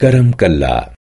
كرم كلا.